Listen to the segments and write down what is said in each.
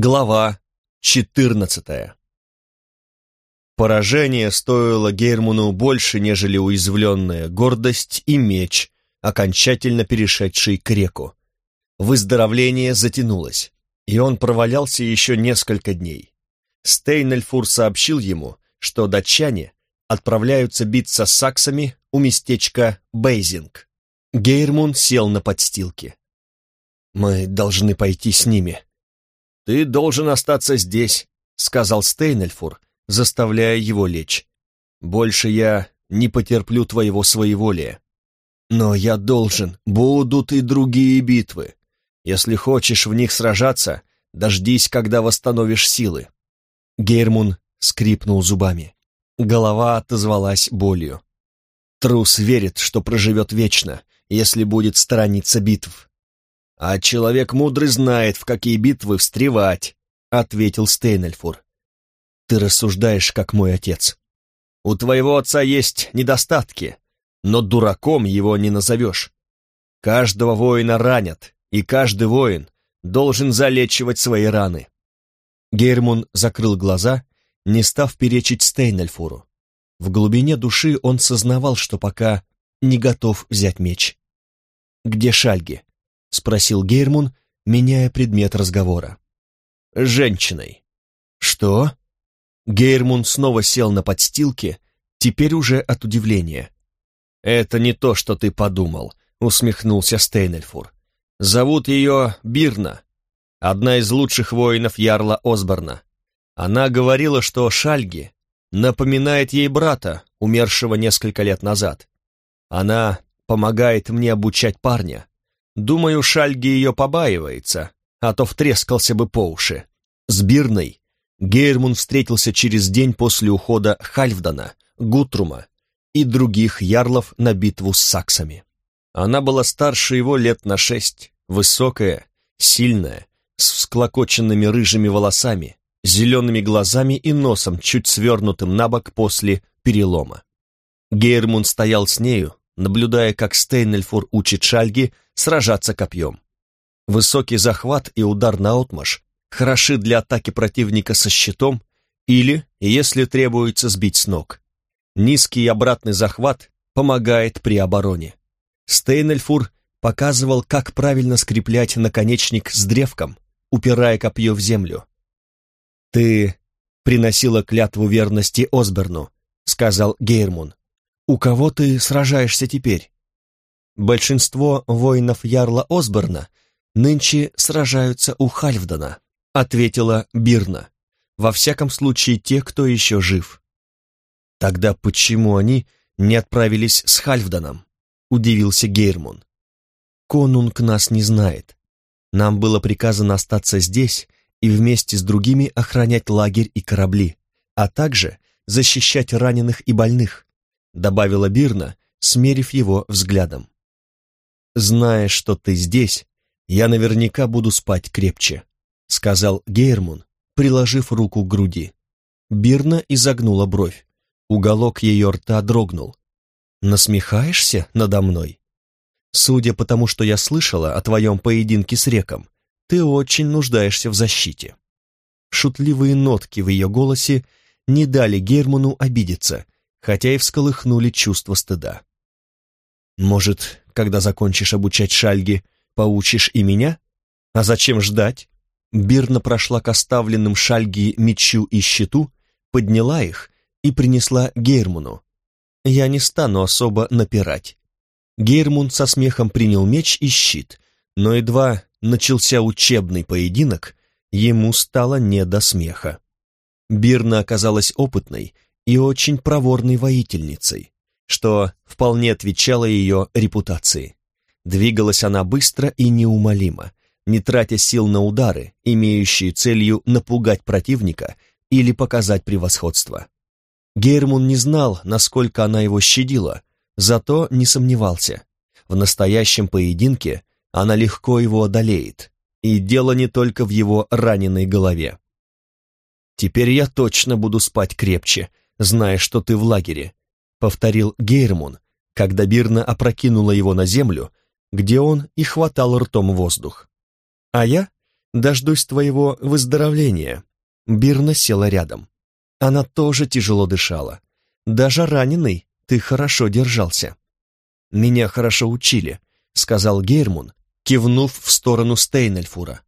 Глава 14 Поражение стоило Гейрмуну больше, нежели уязвленная гордость и меч, окончательно перешедший к реку. Выздоровление затянулось, и он провалялся еще несколько дней. Стейнельфур сообщил ему, что датчане отправляются биться с саксами у местечка Бейзинг. Гейрмун сел на подстилке. «Мы должны пойти с ними», «Ты должен остаться здесь», — сказал Стейнельфур, заставляя его лечь. «Больше я не потерплю твоего своеволия. Но я должен, будут и другие битвы. Если хочешь в них сражаться, дождись, когда восстановишь силы». Гейрмун скрипнул зубами. Голова отозвалась болью. Трус верит, что проживет вечно, если будет сторониться битв. «А человек мудрый знает, в какие битвы встревать», — ответил Стейнельфур. «Ты рассуждаешь, как мой отец. У твоего отца есть недостатки, но дураком его не назовешь. Каждого воина ранят, и каждый воин должен залечивать свои раны». Гейрмун закрыл глаза, не став перечить Стейнельфуру. В глубине души он сознавал, что пока не готов взять меч. «Где Шальги?» — спросил Гейрмун, меняя предмет разговора. «Женщиной». «Что?» Гейрмун снова сел на подстилке, теперь уже от удивления. «Это не то, что ты подумал», — усмехнулся Стейнельфур. «Зовут ее Бирна, одна из лучших воинов Ярла Осборна. Она говорила, что Шальги напоминает ей брата, умершего несколько лет назад. Она помогает мне обучать парня, Думаю, Шальги ее побаивается, а то втрескался бы по уши. С Бирной Гейрмун встретился через день после ухода Хальфдана, Гутрума и других ярлов на битву с саксами. Она была старше его лет на шесть, высокая, сильная, с всклокоченными рыжими волосами, зелеными глазами и носом, чуть свернутым на бок после перелома. Гейрмун стоял с нею, наблюдая, как Стейнельфур учит Шальги сражаться копьем. Высокий захват и удар на отмаш хороши для атаки противника со щитом или, если требуется, сбить с ног. Низкий обратный захват помогает при обороне. Стейнельфур показывал, как правильно скреплять наконечник с древком, упирая копье в землю. «Ты приносила клятву верности Осберну», — сказал Гейрмун. «У кого ты сражаешься теперь?» Большинство воинов Ярла Осборна нынче сражаются у Хальфдана, ответила Бирна. Во всяком случае, те, кто еще жив. Тогда почему они не отправились с Хальфданом? Удивился Гейрмун. Конунг нас не знает. Нам было приказано остаться здесь и вместе с другими охранять лагерь и корабли, а также защищать раненых и больных, добавила Бирна, смерив его взглядом. «Зная, что ты здесь, я наверняка буду спать крепче», — сказал Гейрмун, приложив руку к груди. Бирна изогнула бровь. Уголок ее рта дрогнул. «Насмехаешься надо мной? Судя по тому, что я слышала о твоем поединке с реком, ты очень нуждаешься в защите». Шутливые нотки в ее голосе не дали Герману обидеться, хотя и всколыхнули чувство стыда. «Может, когда закончишь обучать шальги, поучишь и меня? А зачем ждать? Бирна прошла к оставленным шальги мечу и щиту, подняла их и принесла Гейрмуну. Я не стану особо напирать. Гейрмун со смехом принял меч и щит, но едва начался учебный поединок, ему стало не до смеха. Бирна оказалась опытной и очень проворной воительницей что вполне отвечало ее репутации. Двигалась она быстро и неумолимо, не тратя сил на удары, имеющие целью напугать противника или показать превосходство. Гейрмун не знал, насколько она его щадила, зато не сомневался. В настоящем поединке она легко его одолеет, и дело не только в его раненой голове. «Теперь я точно буду спать крепче, зная, что ты в лагере», — повторил Гейрмун, когда Бирна опрокинула его на землю, где он и хватал ртом воздух. «А я Дождусь твоего выздоровления». Бирна села рядом. Она тоже тяжело дышала. Даже раненый ты хорошо держался. «Меня хорошо учили», — сказал Гейрмун, кивнув в сторону Стейнельфура.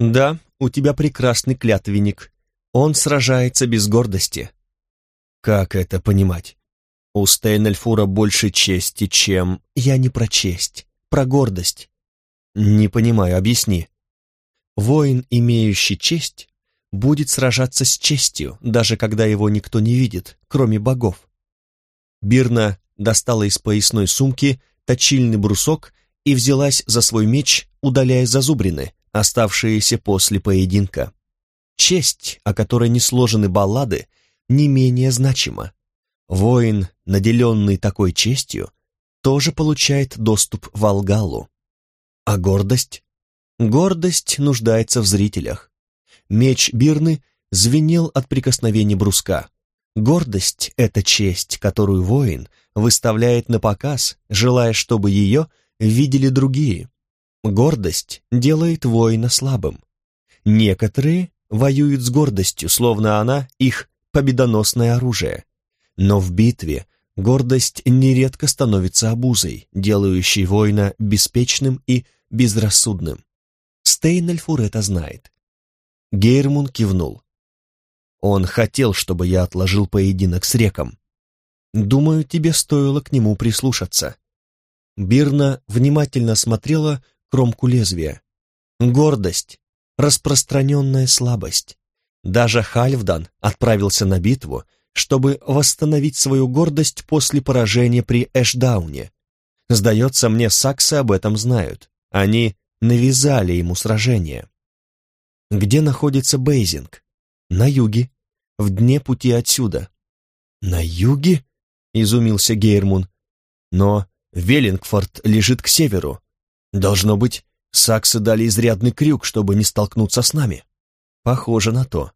«Да, у тебя прекрасный клятвенник. Он сражается без гордости». «Как это понимать? У Стейнельфура больше чести, чем...» «Я не про честь, про гордость». «Не понимаю, объясни». «Воин, имеющий честь, будет сражаться с честью, даже когда его никто не видит, кроме богов. Бирна достала из поясной сумки точильный брусок и взялась за свой меч, удаляя зазубрины, оставшиеся после поединка. Честь, о которой не сложены баллады, не менее значима. Воин, наделенный такой честью, тоже получает доступ в Алгалу. А гордость? Гордость нуждается в зрителях. Меч Бирны звенел от прикосновения бруска. Гордость — это честь, которую воин выставляет на показ, желая, чтобы ее видели другие. Гордость делает воина слабым. Некоторые воюют с гордостью, словно она их победоносное оружие. Но в битве гордость нередко становится обузой, делающей воина беспечным и безрассудным. Стейнельфур это знает. Гейрмун кивнул. Он хотел, чтобы я отложил поединок с реком. Думаю, тебе стоило к нему прислушаться. Бирна внимательно смотрела кромку лезвия. Гордость, распространенная слабость. Даже Хальфдан отправился на битву, чтобы восстановить свою гордость после поражения при Эшдауне. Сдается мне, саксы об этом знают. Они навязали ему сражение. Где находится Бейзинг? На юге, в дне пути отсюда. На юге? Изумился Гейрмун. Но Веллингфорд лежит к северу. Должно быть, саксы дали изрядный крюк, чтобы не столкнуться с нами. Похоже на то.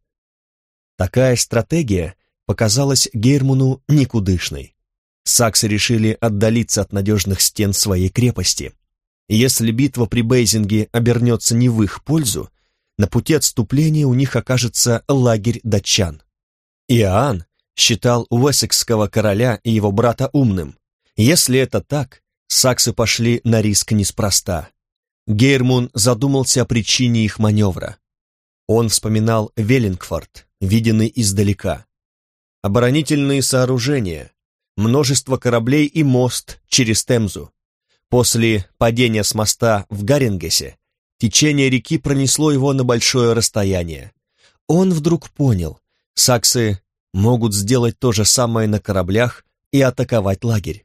Такая стратегия показалась Гейрмуну никудышной. Саксы решили отдалиться от надежных стен своей крепости. Если битва при Бейзинге обернется не в их пользу, на пути отступления у них окажется лагерь датчан. Иоанн считал Уэссекского короля и его брата умным. Если это так, саксы пошли на риск неспроста. Гейрмун задумался о причине их маневра. Он вспоминал Веллингфорд, виденный издалека. Оборонительные сооружения, множество кораблей и мост через Темзу. После падения с моста в Гарингесе Течение реки пронесло его на большое расстояние. Он вдруг понял, саксы могут сделать то же самое на кораблях и атаковать лагерь.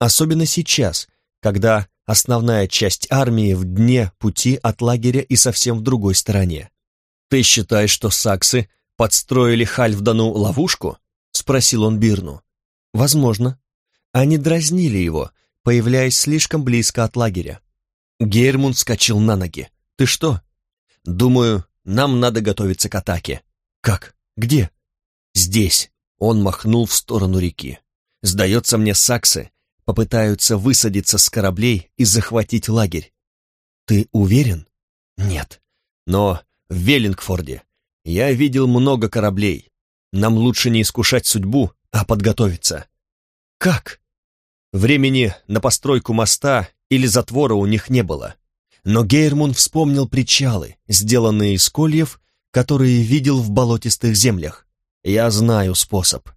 Особенно сейчас, когда основная часть армии в дне пути от лагеря и совсем в другой стороне. «Ты считаешь, что саксы подстроили Хальфдану ловушку?» — спросил он Бирну. «Возможно. Они дразнили его, появляясь слишком близко от лагеря». Гейрмунд скачал на ноги. «Ты что?» «Думаю, нам надо готовиться к атаке». «Как? Где?» «Здесь». Он махнул в сторону реки. «Сдается мне, саксы попытаются высадиться с кораблей и захватить лагерь». «Ты уверен?» «Нет. Но в Веллингфорде я видел много кораблей. Нам лучше не искушать судьбу, а подготовиться». «Как?» Времени на постройку моста или затвора у них не было. Но Гейрмун вспомнил причалы, сделанные из кольев, которые видел в болотистых землях. Я знаю способ.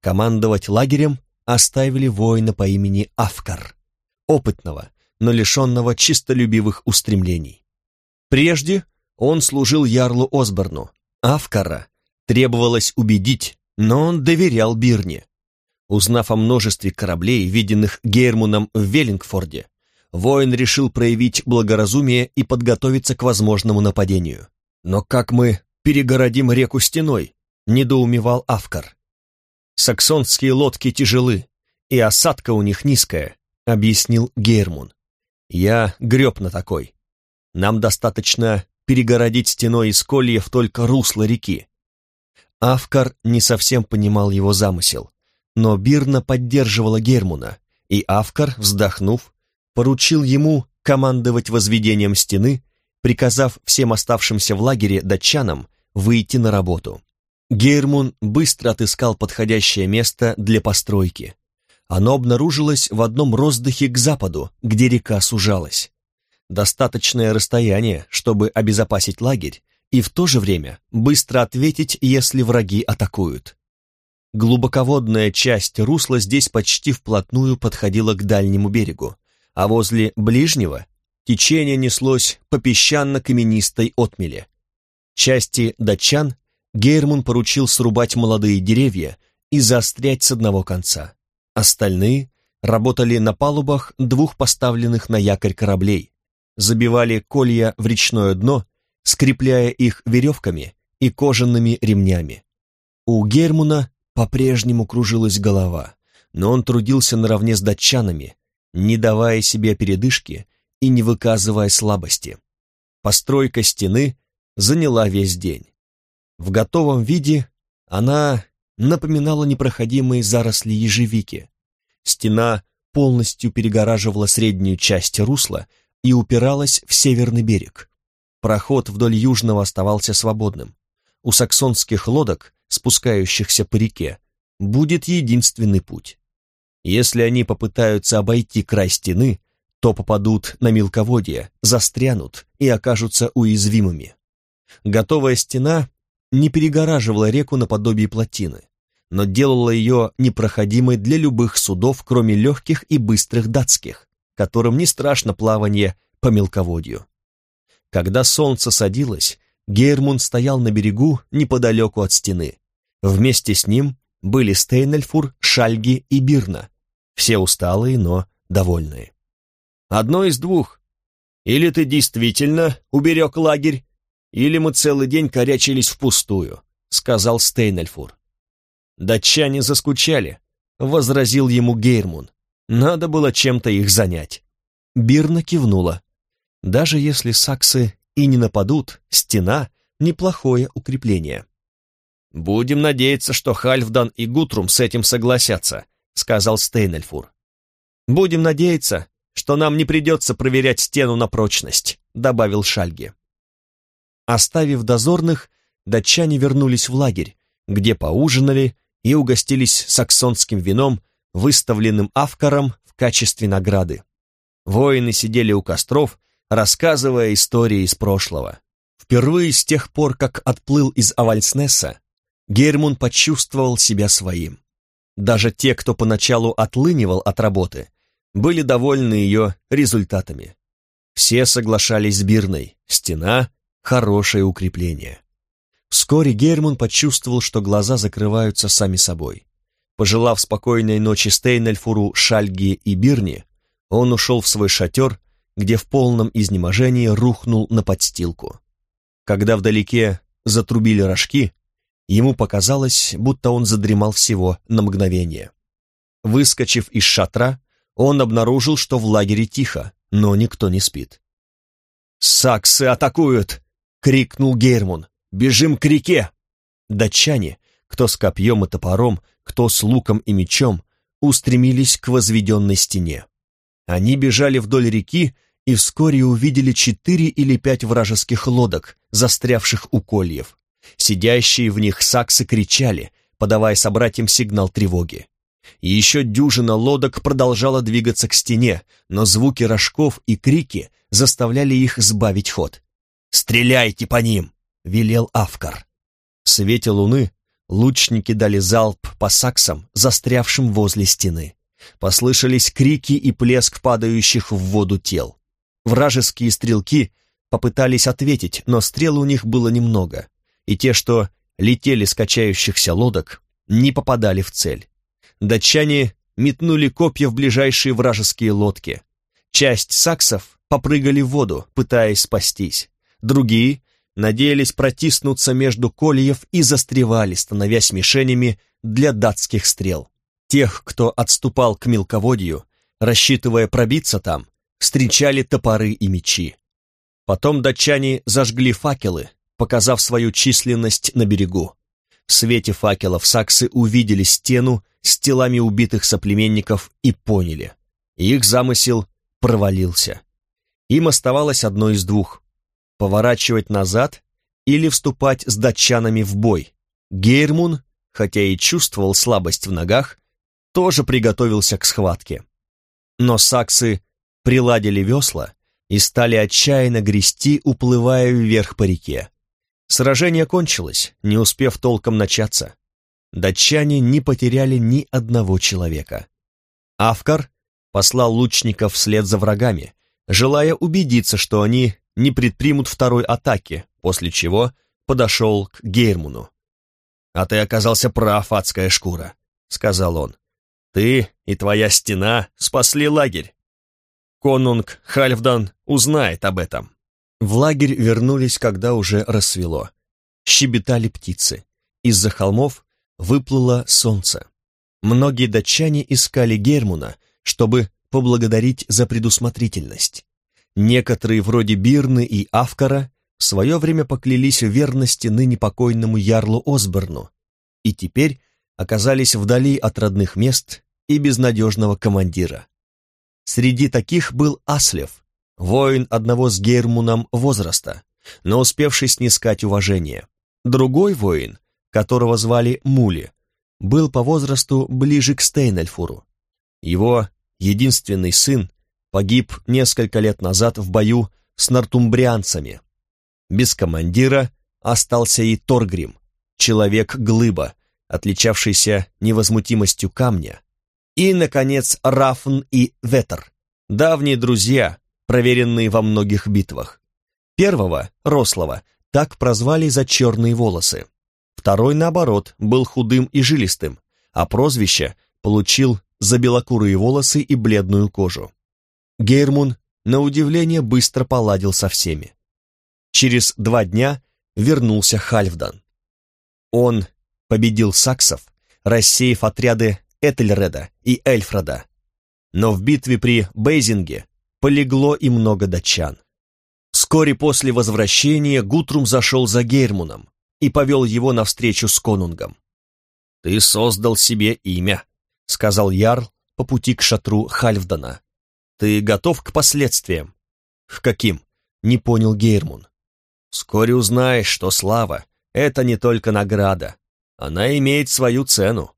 Командовать лагерем оставили воина по имени Авкар, опытного, но лишенного чистолюбивых устремлений. Прежде он служил ярлу Осборну. Авкара требовалось убедить, но он доверял Бирне. Узнав о множестве кораблей, виденных Гейрмуном в Веллингфорде, воин решил проявить благоразумие и подготовиться к возможному нападению. «Но как мы перегородим реку стеной?» — недоумевал Авкар. «Саксонские лодки тяжелы, и осадка у них низкая», — объяснил Гейрмун. «Я греб на такой. Нам достаточно перегородить стеной из кольев только русло реки». Авкар не совсем понимал его замысел, но Бирна поддерживала Гермуна, и Авкар, вздохнув, поручил ему командовать возведением стены приказав всем оставшимся в лагере датчанам выйти на работу. Гейрмун быстро отыскал подходящее место для постройки. Оно обнаружилось в одном роздыхе к западу, где река сужалась. Достаточное расстояние, чтобы обезопасить лагерь, и в то же время быстро ответить, если враги атакуют. Глубоководная часть русла здесь почти вплотную подходила к дальнему берегу, а возле ближнего течение неслось по песчано-каменистой отмеле. Части датчан Гейрмун поручил срубать молодые деревья и заострять с одного конца. Остальные работали на палубах двух поставленных на якорь кораблей, забивали колья в речное дно, скрепляя их веревками и кожаными ремнями. У Гермуна по-прежнему кружилась голова, но он трудился наравне с датчанами, не давая себе передышки и не выказывая слабости. Постройка стены заняла весь день. В готовом виде она напоминала непроходимые заросли ежевики. Стена полностью перегораживала среднюю часть русла и упиралась в северный берег. Проход вдоль южного оставался свободным. У саксонских лодок, спускающихся по реке, будет единственный путь. Если они попытаются обойти край стены, то попадут на мелководье, застрянут и окажутся уязвимыми. Готовая стена не перегораживала реку наподобие плотины, но делала ее непроходимой для любых судов, кроме легких и быстрых датских, которым не страшно плавание по мелководью. Когда солнце садилось, Гейрмунд стоял на берегу неподалеку от стены. Вместе с ним были Стейнельфур, Шальги и Бирна, все усталые, но довольные. «Одно из двух. Или ты действительно уберег лагерь, или мы целый день корячились впустую», — сказал Стейнельфур. «Датчане заскучали», — возразил ему Гейрмун. «Надо было чем-то их занять». Бирна кивнула. «Даже если саксы и не нападут, стена — неплохое укрепление». «Будем надеяться, что Хальфдан и Гутрум с этим согласятся», — сказал Стейнельфур. «Будем надеяться, что нам не придется проверять стену на прочность», — добавил Шальги. Оставив дозорных, датчане вернулись в лагерь, где поужинали и угостились саксонским вином, выставленным авкаром в качестве награды. Воины сидели у костров, рассказывая истории из прошлого. Впервые с тех пор, как отплыл из Авальснеса, Гермун почувствовал себя своим. Даже те, кто поначалу отлынивал от работы, были довольны ее результатами. Все соглашались с Бирной, стена хорошее укрепление. Вскоре Герман почувствовал, что глаза закрываются сами собой. Пожелав спокойной ночи Стейнельфуру, Шальги и Бирне, он ушел в свой шатер, где в полном изнеможении рухнул на подстилку. Когда вдалеке затрубили рожки, ему показалось, будто он задремал всего на мгновение. Выскочив из шатра, он обнаружил, что в лагере тихо, но никто не спит. «Саксы атакуют!» — крикнул Гейрмун. «Бежим к реке!» Датчане, кто с копьем и топором, кто с луком и мечом, устремились к возведенной стене. Они бежали вдоль реки и вскоре увидели четыре или пять вражеских лодок, застрявших у кольев. Сидящие в них саксы кричали, подавая собратьям сигнал тревоги. Еще дюжина лодок продолжала двигаться к стене, но звуки рожков и крики заставляли их сбавить ход. «Стреляйте по ним!» — велел Авкар. В свете луны лучники дали залп по саксам, застрявшим возле стены. Послышались крики и плеск падающих в воду тел. Вражеские стрелки попытались ответить, но стрел у них было немного, и те, что летели с качающихся лодок, не попадали в цель. Датчане метнули копья в ближайшие вражеские лодки. Часть саксов попрыгали в воду, пытаясь спастись другие надеялись протиснуться между кольев и застревали, становясь мишенями для датских стрел. Тех, кто отступал к мелководью, рассчитывая пробиться там, встречали топоры и мечи. Потом датчане зажгли факелы, показав свою численность на берегу. В свете факелов саксы увидели стену с телами убитых соплеменников и поняли. Их замысел провалился. Им оставалось одно из двух поворачивать назад или вступать с датчанами в бой. Гейрмун, хотя и чувствовал слабость в ногах, тоже приготовился к схватке. Но саксы приладили весла и стали отчаянно грести, уплывая вверх по реке. Сражение кончилось, не успев толком начаться. Датчане не потеряли ни одного человека. Авкар послал лучников вслед за врагами, желая убедиться, что они не предпримут второй атаки, после чего подошел к Гейрмуну. «А ты оказался прав, адская шкура», — сказал он. «Ты и твоя стена спасли лагерь. Конунг Хальфдан узнает об этом». В лагерь вернулись, когда уже рассвело. Щебетали птицы. Из-за холмов выплыло солнце. Многие датчане искали Гермуна, чтобы поблагодарить за предусмотрительность. Некоторые, вроде Бирны и Авкара, в свое время поклялись в верности ныне покойному ярлу Осборну и теперь оказались вдали от родных мест и безнадежного командира. Среди таких был Аслев, воин одного с Гейрмуном возраста, но успевший снискать уважение. Другой воин, которого звали Мули, был по возрасту ближе к Стейнельфуру. Его единственный сын погиб несколько лет назад в бою с нортумбрианцами. Без командира остался и Торгрим, человек-глыба, отличавшийся невозмутимостью камня. И, наконец, Рафн и Ветер, давние друзья, проверенные во многих битвах. Первого, Рослого, так прозвали за черные волосы. Второй, наоборот, был худым и жилистым, а прозвище получил за белокурые волосы и бледную кожу. Гейрмун, на удивление, быстро поладил со всеми. Через два дня вернулся Хальфдан. Он победил саксов, рассеяв отряды Этельреда и Эльфреда. Но в битве при Бейзинге полегло и много датчан. Вскоре после возвращения Гутрум зашел за Гейрмуном и повел его навстречу с конунгом. «Ты создал себе имя», — сказал Ярл по пути к шатру Хальфдана. Ты готов к последствиям? К каким? Не понял Гейрмун. Вскоре узнаешь, что слава — это не только награда. Она имеет свою цену.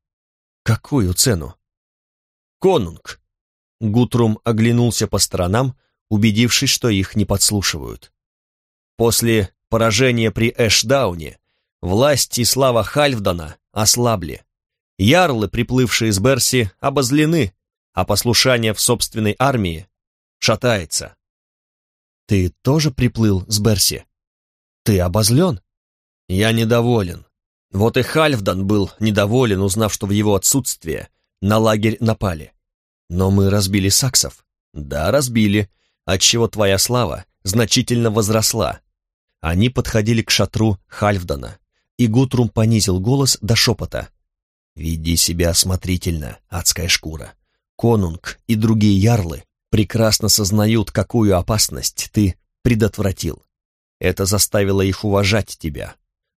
Какую цену? Конунг. Гутрум оглянулся по сторонам, убедившись, что их не подслушивают. После поражения при Эшдауне власть и слава Хальфдана ослабли. Ярлы, приплывшие из Берси, обозлены а послушание в собственной армии шатается. Ты тоже приплыл с Берси? Ты обозлен? Я недоволен. Вот и Хальфдан был недоволен, узнав, что в его отсутствие на лагерь напали. Но мы разбили саксов. Да, разбили, отчего твоя слава значительно возросла. Они подходили к шатру Хальфдана, и Гутрум понизил голос до шепота. «Веди себя осмотрительно, адская шкура. Конунг и другие ярлы прекрасно сознают, какую опасность ты предотвратил. Это заставило их уважать тебя.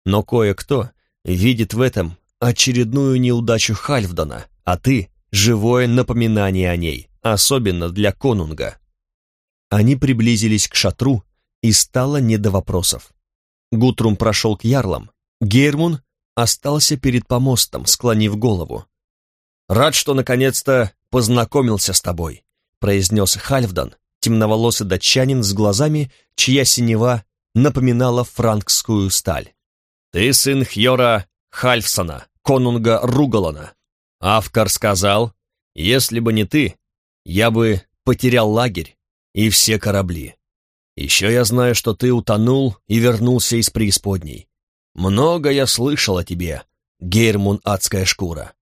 Но кое-кто видит в этом очередную неудачу Хальфдана, а ты — живое напоминание о ней, особенно для Конунга. Они приблизились к шатру, и стало не до вопросов. Гутрум прошел к ярлам. Гермун остался перед помостом, склонив голову. «Рад, что наконец-то познакомился с тобой», произнес Хальфдан, темноволосый датчанин с глазами, чья синева напоминала франкскую сталь. «Ты сын Хьора Хальфсона, конунга Ругалана. Авкар сказал, если бы не ты, я бы потерял лагерь и все корабли. Еще я знаю, что ты утонул и вернулся из преисподней. Много я слышал о тебе, Гейрмун Адская Шкура».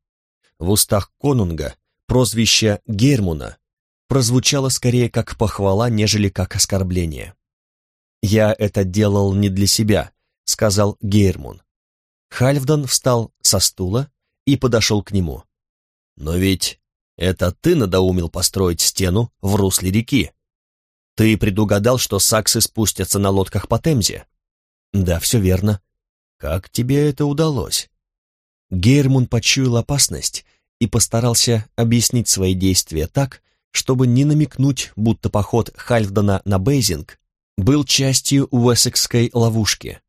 В устах конунга прозвище Гермуна прозвучало скорее как похвала, нежели как оскорбление. «Я это делал не для себя», — сказал Гермун. Хальфдан встал со стула и подошел к нему. «Но ведь это ты надоумил построить стену в русле реки. Ты предугадал, что саксы спустятся на лодках по Темзе?» «Да, все верно. Как тебе это удалось?» Гейрмун почуял опасность и постарался объяснить свои действия так, чтобы не намекнуть, будто поход Хальфдена на Бейзинг был частью Уэссекской ловушки.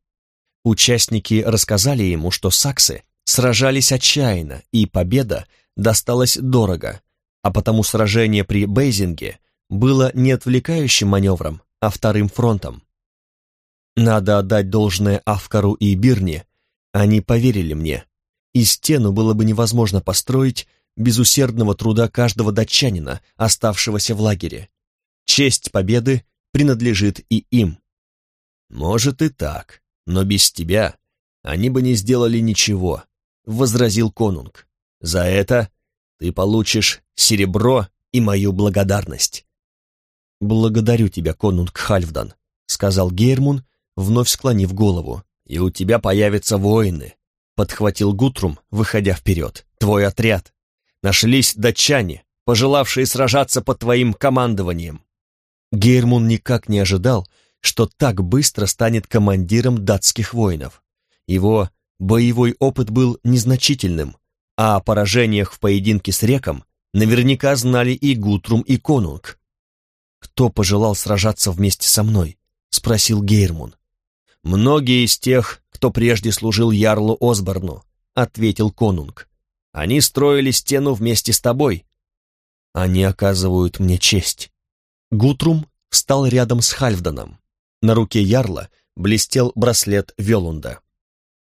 Участники рассказали ему, что саксы сражались отчаянно, и победа досталась дорого, а потому сражение при Бейзинге было не отвлекающим маневром, а вторым фронтом. Надо отдать должное Авкару и Бирне, они поверили мне, и стену было бы невозможно построить без усердного труда каждого датчанина, оставшегося в лагере. Честь победы принадлежит и им. Может и так, но без тебя они бы не сделали ничего, возразил конунг. За это ты получишь серебро и мою благодарность. Благодарю тебя, конунг Хальфдан, сказал Гейрмун, вновь склонив голову. И у тебя появятся воины, подхватил Гутрум, выходя вперед. Твой отряд. Нашлись датчане, пожелавшие сражаться под твоим командованием. Гейрмун никак не ожидал, что так быстро станет командиром датских воинов. Его боевой опыт был незначительным, а о поражениях в поединке с реком наверняка знали и Гутрум, и Конунг. «Кто пожелал сражаться вместе со мной?» — спросил Гейрмун. «Многие из тех, кто прежде служил Ярлу Осборну», — ответил Конунг. «Они строили стену вместе с тобой». «Они оказывают мне честь». Гутрум встал рядом с Хальфданом. На руке Ярла блестел браслет Велунда.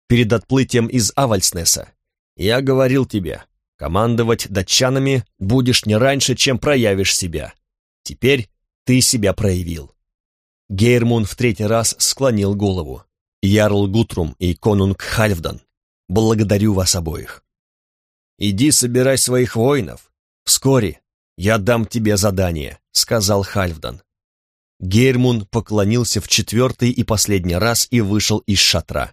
Перед отплытием из Авальснеса я говорил тебе, командовать датчанами будешь не раньше, чем проявишь себя. Теперь ты себя проявил. Гейрмун в третий раз склонил голову. Ярл Гутрум и конунг Хальфдан, благодарю вас обоих. Иди собирай своих воинов. Вскоре я дам тебе задание, сказал Хальфдан. Гейрмун поклонился в четвертый и последний раз и вышел из шатра.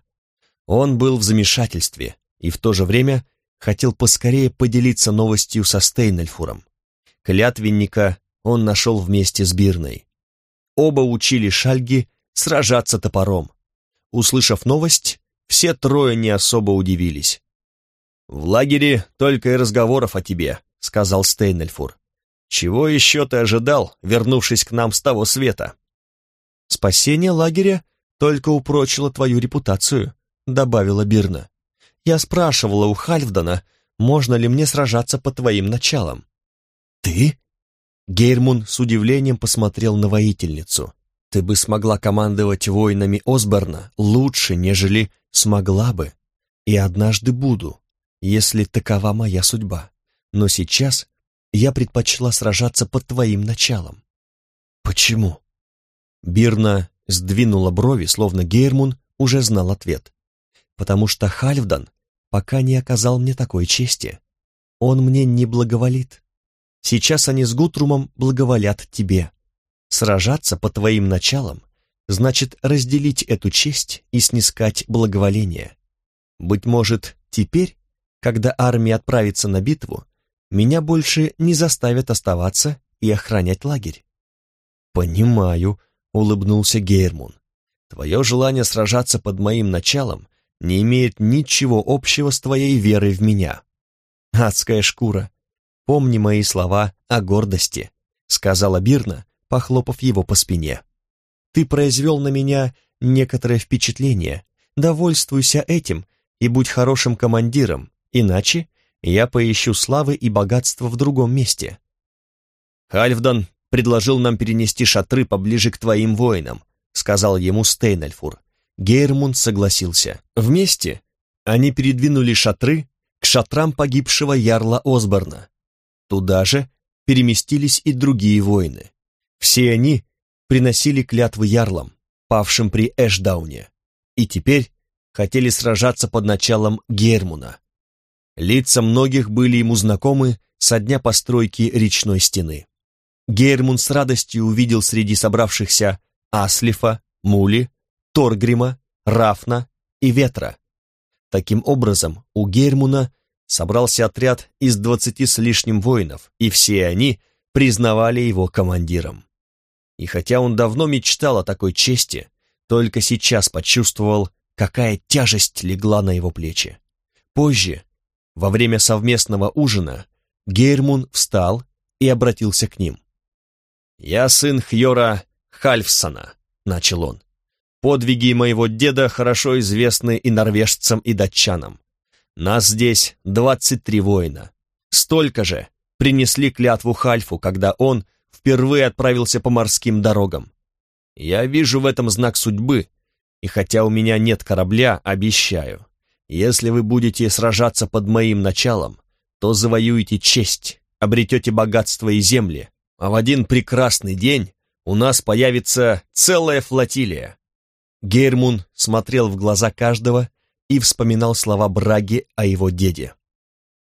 Он был в замешательстве и в то же время хотел поскорее поделиться новостью со Стейнельфуром. Клятвенника он нашел вместе с Бирной. Оба учили Шальги сражаться топором. Услышав новость, все трое не особо удивились. «В лагере только и разговоров о тебе», — сказал Стейнельфур. «Чего еще ты ожидал, вернувшись к нам с того света?» «Спасение лагеря только упрочило твою репутацию», — добавила Бирна. «Я спрашивала у Хальфдана, можно ли мне сражаться под твоим началом». «Ты?» Гейрмун с удивлением посмотрел на воительницу. «Ты бы смогла командовать воинами Осборна лучше, нежели смогла бы. И однажды буду, если такова моя судьба. Но сейчас я предпочла сражаться под твоим началом». «Почему?» Бирна сдвинула брови, словно Гейрмун уже знал ответ потому что Хальфдан пока не оказал мне такой чести. Он мне не благоволит. Сейчас они с Гутрумом благоволят тебе. Сражаться по твоим началам значит разделить эту честь и снискать благоволение. Быть может, теперь, когда армия отправится на битву, меня больше не заставят оставаться и охранять лагерь. «Понимаю», — улыбнулся Гейрмун. «Твое желание сражаться под моим началом не имеет ничего общего с твоей верой в меня. Адская шкура, помни мои слова о гордости, сказала Бирна, похлопав его по спине. Ты произвел на меня некоторое впечатление, довольствуйся этим и будь хорошим командиром, иначе я поищу славы и богатства в другом месте. Хальфдан предложил нам перенести шатры поближе к твоим воинам, сказал ему Стейнельфур. Гейрмунд согласился. Вместе они передвинули шатры к шатрам погибшего ярла Осборна. Туда же переместились и другие воины. Все они приносили клятвы ярлам, павшим при Эшдауне, и теперь хотели сражаться под началом Гермуна. Лица многих были ему знакомы со дня постройки речной стены. Гермун с радостью увидел среди собравшихся Аслифа, Мули, Торгрима, Рафна и Ветра. Таким образом, у Гермуна собрался отряд из двадцати с лишним воинов, и все они признавали его командиром. И хотя он давно мечтал о такой чести, только сейчас почувствовал, какая тяжесть легла на его плечи. Позже, во время совместного ужина, Гейрмун встал и обратился к ним. «Я сын Хьора Хальфсона, — начал он. «Подвиги моего деда хорошо известны и норвежцам, и датчанам. Нас здесь двадцать три воина. Столько же принесли клятву Хальфу, когда он впервые отправился по морским дорогам. Я вижу в этом знак судьбы, и хотя у меня нет корабля, обещаю, если вы будете сражаться под моим началом, то завоюете честь, обретете богатство и земли, а в один прекрасный день у нас появится целая флотилия. Гейрмун смотрел в глаза каждого и вспоминал слова Браги о его деде.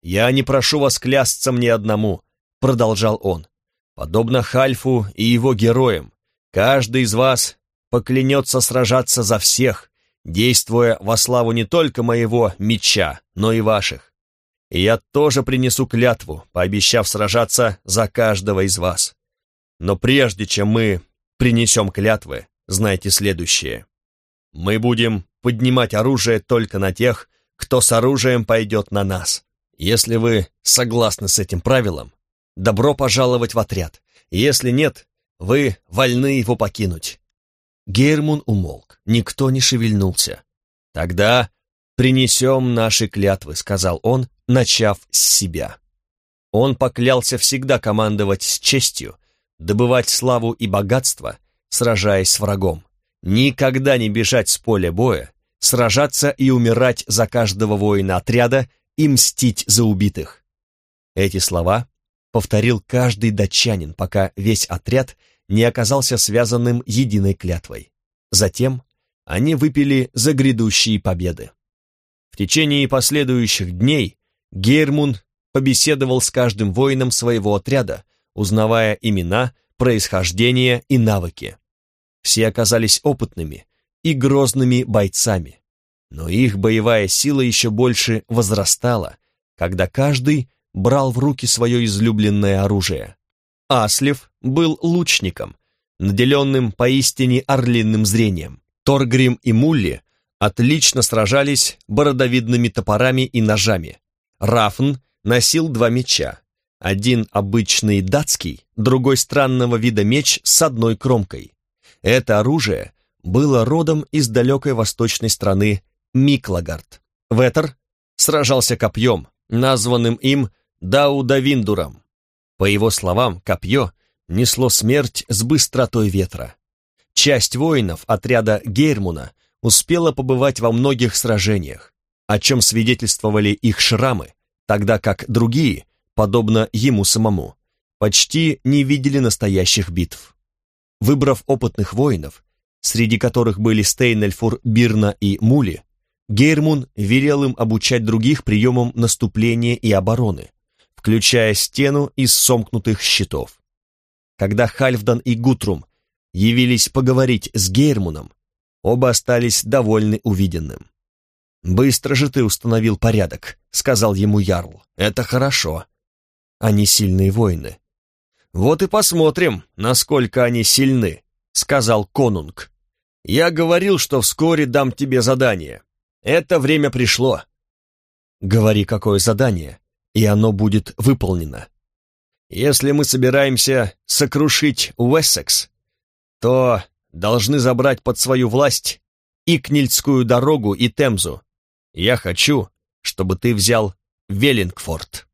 «Я не прошу вас клясться мне одному», — продолжал он. «Подобно Хальфу и его героям, каждый из вас поклянется сражаться за всех, действуя во славу не только моего меча, но и ваших. И я тоже принесу клятву, пообещав сражаться за каждого из вас. Но прежде чем мы принесем клятвы, знайте следующее. Мы будем поднимать оружие только на тех, кто с оружием пойдет на нас. Если вы согласны с этим правилом, добро пожаловать в отряд. Если нет, вы вольны его покинуть. Гейрмун умолк, никто не шевельнулся. «Тогда принесем наши клятвы», — сказал он, начав с себя. Он поклялся всегда командовать с честью, добывать славу и богатство, сражаясь с врагом, никогда не бежать с поля боя, сражаться и умирать за каждого воина отряда и мстить за убитых. Эти слова повторил каждый датчанин, пока весь отряд не оказался связанным единой клятвой. Затем они выпили за грядущие победы. В течение последующих дней Гейрмун побеседовал с каждым воином своего отряда, узнавая имена, происхождение и навыки. Все оказались опытными и грозными бойцами, но их боевая сила еще больше возрастала, когда каждый брал в руки свое излюбленное оружие. Аслев был лучником, наделенным поистине орлиным зрением. Торгрим и Мулли отлично сражались бородовидными топорами и ножами. Рафн носил два меча. Один обычный датский, другой странного вида меч с одной кромкой. Это оружие было родом из далекой восточной страны Миклагард. Ветер сражался копьем, названным им Даудавиндуром. По его словам, копье несло смерть с быстротой ветра. Часть воинов отряда Гейрмуна успела побывать во многих сражениях, о чем свидетельствовали их шрамы, тогда как другие, подобно ему самому, почти не видели настоящих битв. Выбрав опытных воинов, среди которых были Стейнельфур, Бирна и Мули, Гейрмун велел им обучать других приемам наступления и обороны, включая стену из сомкнутых щитов. Когда Хальфдан и Гутрум явились поговорить с Гейрмуном, оба остались довольны увиденным. «Быстро же ты установил порядок», — сказал ему Ярл. «Это хорошо. Они сильные воины». «Вот и посмотрим, насколько они сильны», — сказал Конунг. «Я говорил, что вскоре дам тебе задание. Это время пришло». «Говори, какое задание», и оно будет выполнено. Если мы собираемся сокрушить Уэссекс, то должны забрать под свою власть и Книльскую дорогу, и Темзу. Я хочу, чтобы ты взял Веллингфорд.